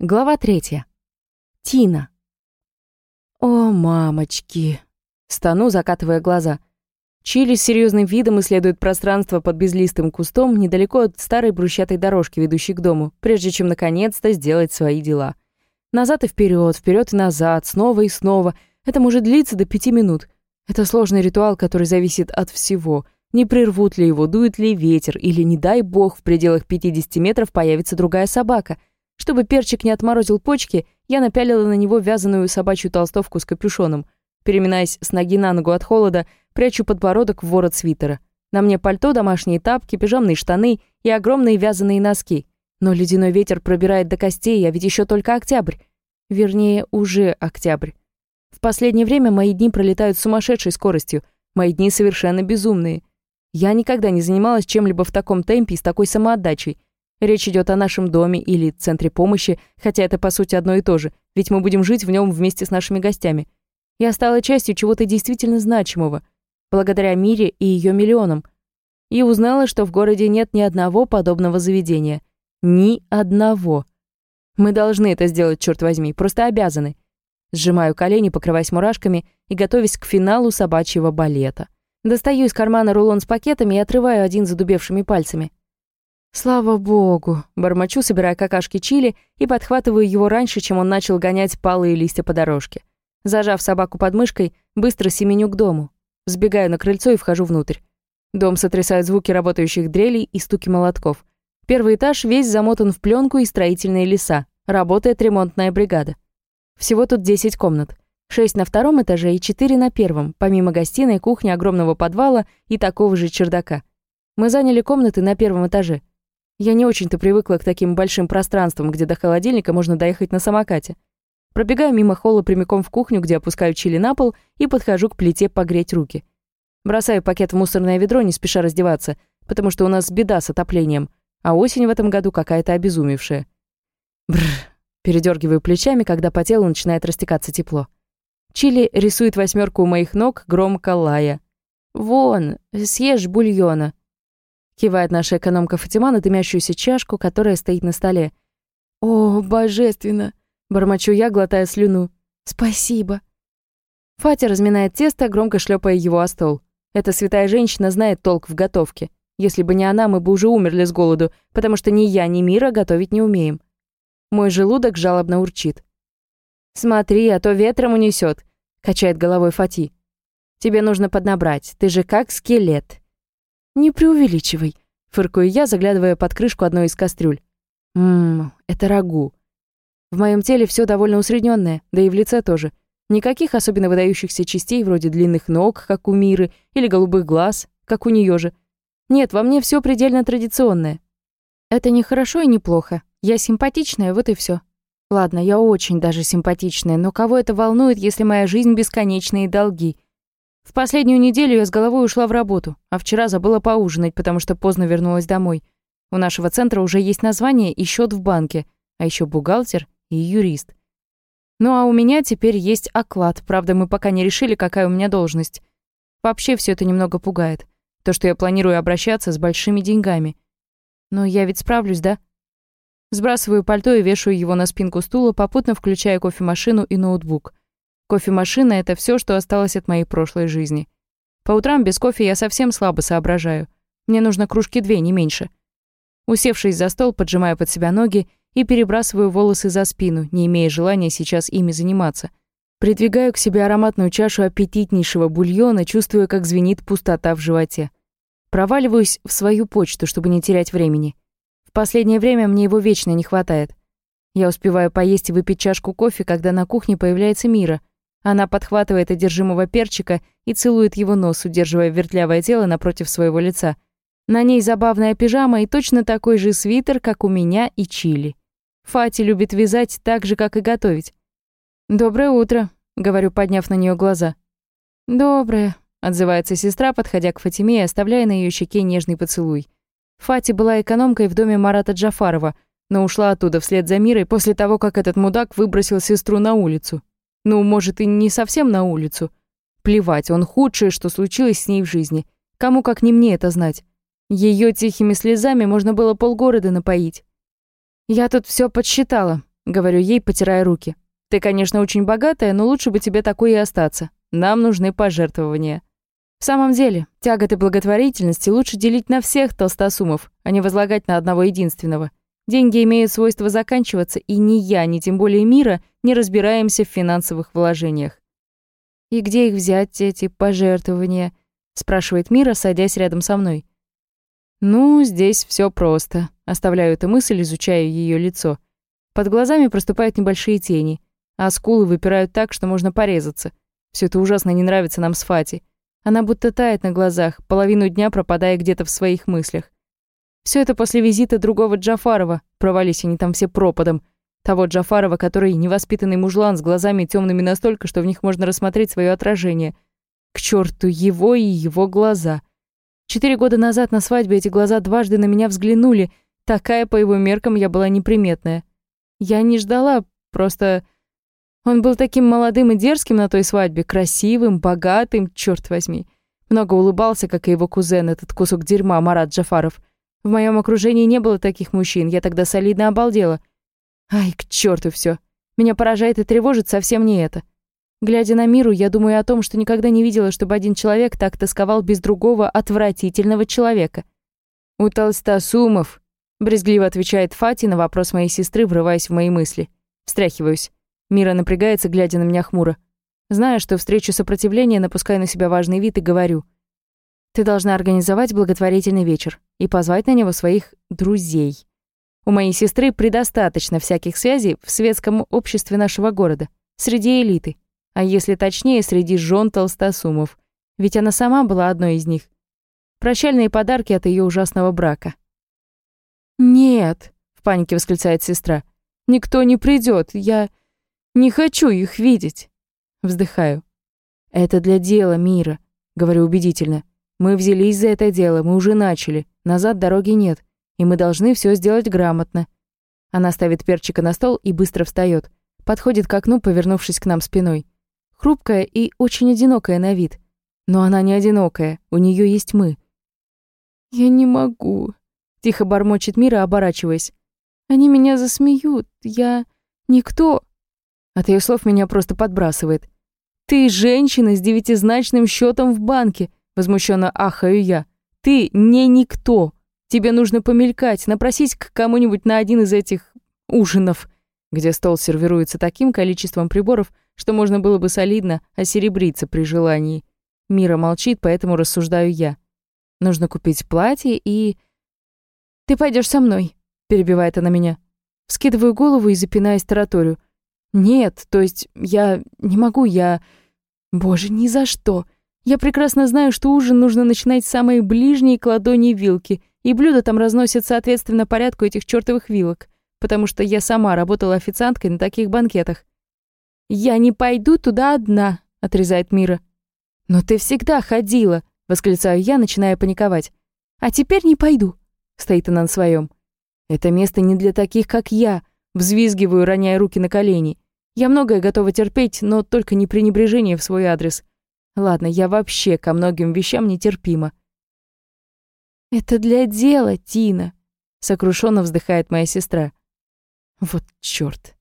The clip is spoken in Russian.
Глава третья. Тина. О, мамочки. Стану, закатывая глаза. Чили с серьезным видом исследует пространство под безлистым кустом недалеко от старой брусчатой дорожки, ведущей к дому, прежде чем наконец-то сделать свои дела. Назад и вперед, вперед и назад, снова и снова. Это может длиться до пяти минут. Это сложный ритуал, который зависит от всего. Не прервут ли его, дует ли ветер, или, не дай бог, в пределах 50 метров появится другая собака — чтобы перчик не отморозил почки, я напялила на него вязаную собачью толстовку с капюшоном. Переминаясь с ноги на ногу от холода, прячу подбородок в ворот свитера. На мне пальто, домашние тапки, пижамные штаны и огромные вязаные носки. Но ледяной ветер пробирает до костей, а ведь еще только октябрь. Вернее, уже октябрь. В последнее время мои дни пролетают с сумасшедшей скоростью. Мои дни совершенно безумные. Я никогда не занималась чем-либо в таком темпе и с такой самоотдачей. Речь идет о нашем доме или центре помощи, хотя это по сути одно и то же, ведь мы будем жить в нем вместе с нашими гостями. Я стала частью чего-то действительно значимого, благодаря Мире и ее миллионам. И узнала, что в городе нет ни одного подобного заведения. Ни одного. Мы должны это сделать, черт возьми, просто обязаны. Сжимаю колени, покрываясь мурашками и готовясь к финалу собачьего балета. Достаю из кармана рулон с пакетами и отрываю один задубевшими пальцами. Слава богу, бормочу, собирая какашки чили и подхватываю его раньше, чем он начал гонять палые листья по дорожке. Зажав собаку под мышкой, быстро семеню к дому. Сбегаю на крыльцо и вхожу внутрь. Дом сотрясает звуки работающих дрелей и стуки молотков. Первый этаж весь замотан в пленку и строительные леса. Работает ремонтная бригада. Всего тут 10 комнат. 6 на втором этаже и 4 на первом, помимо гостиной, кухни, огромного подвала и такого же чердака. Мы заняли комнаты на первом этаже. Я не очень-то привыкла к таким большим пространствам, где до холодильника можно доехать на самокате. Пробегаю мимо холла прямиком в кухню, где опускаю чили на пол и подхожу к плите погреть руки. Бросаю пакет в мусорное ведро, не спеша раздеваться, потому что у нас беда с отоплением, а осень в этом году какая-то обезумевшая. Бррр. Передергиваю плечами, когда по телу начинает растекаться тепло. Чили рисует восьмерку у моих ног, громко лая. «Вон, съешь бульона», Кивает наша экономка Фатима на дымящуюся чашку, которая стоит на столе. «О, божественно!» — бормочу я, глотая слюну. «Спасибо!» Фатя разминает тесто, громко шлепая его о стол. Эта святая женщина знает толк в готовке. Если бы не она, мы бы уже умерли с голоду, потому что ни я, ни Мира готовить не умеем. Мой желудок жалобно урчит. «Смотри, а то ветром унесет, качает головой Фати. «Тебе нужно поднабрать, ты же как скелет». «Не преувеличивай», — фыркаю я, заглядывая под крышку одной из кастрюль. «Ммм, это рагу. В моем теле все довольно усредненное, да и в лице тоже. Никаких особенно выдающихся частей, вроде длинных ног, как у Миры, или голубых глаз, как у нее же. Нет, во мне все предельно традиционное. Это не хорошо и не плохо. Я симпатичная, вот и все. Ладно, я очень даже симпатичная, но кого это волнует, если моя жизнь бесконечные долги — в последнюю неделю я с головой ушла в работу, а вчера забыла поужинать, потому что поздно вернулась домой. У нашего центра уже есть название и счет в банке, а еще бухгалтер и юрист. Ну а у меня теперь есть оклад, правда, мы пока не решили, какая у меня должность. Вообще все это немного пугает. То, что я планирую обращаться с большими деньгами. Но я ведь справлюсь, да? Сбрасываю пальто и вешаю его на спинку стула, попутно включая кофемашину и ноутбук. Кофемашина — это все, что осталось от моей прошлой жизни. По утрам без кофе я совсем слабо соображаю. Мне нужно кружки две, не меньше. Усевшись за стол, поджимаю под себя ноги и перебрасываю волосы за спину, не имея желания сейчас ими заниматься. Придвигаю к себе ароматную чашу аппетитнейшего бульона, чувствуя, как звенит пустота в животе. Проваливаюсь в свою почту, чтобы не терять времени. В последнее время мне его вечно не хватает. Я успеваю поесть и выпить чашку кофе, когда на кухне появляется Мира. Она подхватывает одержимого перчика и целует его нос, удерживая вертлявое тело напротив своего лица. На ней забавная пижама и точно такой же свитер, как у меня и Чили. Фати любит вязать так же, как и готовить. «Доброе утро», — говорю, подняв на нее глаза. «Доброе», — отзывается сестра, подходя к Фатиме и оставляя на ее щеке нежный поцелуй. Фати была экономкой в доме Марата Джафарова, но ушла оттуда вслед за Мирой после того, как этот мудак выбросил сестру на улицу. Ну, может, и не совсем на улицу. Плевать, он худшее, что случилось с ней в жизни. Кому как не мне это знать. Ее тихими слезами можно было полгорода напоить. «Я тут все подсчитала», — говорю ей, потирая руки. «Ты, конечно, очень богатая, но лучше бы тебе такой и остаться. Нам нужны пожертвования». В самом деле, тяготы благотворительности лучше делить на всех толстосумов, а не возлагать на одного единственного. Деньги имеют свойство заканчиваться, и ни я, ни тем более мира не разбираемся в финансовых вложениях. «И где их взять, эти пожертвования?» — спрашивает Мира, садясь рядом со мной. «Ну, здесь все просто», — оставляю эту мысль, изучая ее лицо. Под глазами проступают небольшие тени, а скулы выпирают так, что можно порезаться. Все это ужасно не нравится нам с Фати. Она будто тает на глазах, половину дня пропадая где-то в своих мыслях. Все это после визита другого Джафарова, провались они там все пропадом. Того Джафарова, который невоспитанный мужлан с глазами темными настолько, что в них можно рассмотреть свое отражение. К черту его и его глаза. Четыре года назад на свадьбе эти глаза дважды на меня взглянули. Такая, по его меркам, я была неприметная. Я не ждала, просто... Он был таким молодым и дерзким на той свадьбе, красивым, богатым, черт возьми. Много улыбался, как и его кузен, этот кусок дерьма Марат Джафаров. В моем окружении не было таких мужчин, я тогда солидно обалдела. Ай, к черту все. Меня поражает и тревожит совсем не это. Глядя на миру, я думаю о том, что никогда не видела, чтобы один человек так тосковал без другого отвратительного человека. «У толстосумов», — брезгливо отвечает Фати на вопрос моей сестры, врываясь в мои мысли. Встряхиваюсь. Мира напрягается, глядя на меня хмуро. Зная, что встречу сопротивление, напускаю на себя важный вид и говорю. «Ты должна организовать благотворительный вечер и позвать на него своих друзей. У моей сестры предостаточно всяких связей в светском обществе нашего города, среди элиты, а если точнее, среди жен толстосумов, ведь она сама была одной из них. Прощальные подарки от ее ужасного брака». «Нет», — в панике восклицает сестра, — «никто не придет. Я...» Не хочу их видеть. Вздыхаю. Это для дела мира, говорю убедительно. Мы взялись за это дело, мы уже начали. Назад дороги нет, и мы должны все сделать грамотно. Она ставит перчика на стол и быстро встает. Подходит к окну, повернувшись к нам спиной. Хрупкая и очень одинокая на вид. Но она не одинокая, у нее есть мы. «Я не могу», — тихо бормочет Мира, оборачиваясь. «Они меня засмеют. Я... никто. От ее слов меня просто подбрасывает. «Ты женщина с девятизначным счетом в банке», возмущенно ахаю я. «Ты не никто. Тебе нужно помелькать, напросить к кому-нибудь на один из этих ужинов, где стол сервируется таким количеством приборов, что можно было бы солидно осеребриться при желании. Мира молчит, поэтому рассуждаю я. Нужно купить платье и... «Ты пойдешь со мной», — перебивает она меня. Вскидываю голову и запинаясь тараторию. Нет, то есть я не могу, я... Боже, ни за что. Я прекрасно знаю, что ужин нужно начинать с самой ближней к ладони вилки, и блюда там разносят соответственно порядку этих чертовых вилок, потому что я сама работала официанткой на таких банкетах. «Я не пойду туда одна», — отрезает Мира. «Но ты всегда ходила», — восклицаю я, начиная паниковать. «А теперь не пойду», — стоит она на своем. «Это место не для таких, как я», Взвизгиваю, роняя руки на колени. Я многое готова терпеть, но только не пренебрежение в свой адрес. Ладно, я вообще ко многим вещам нетерпима. «Это для дела, Тина», — сокрушенно вздыхает моя сестра. Вот чёрт.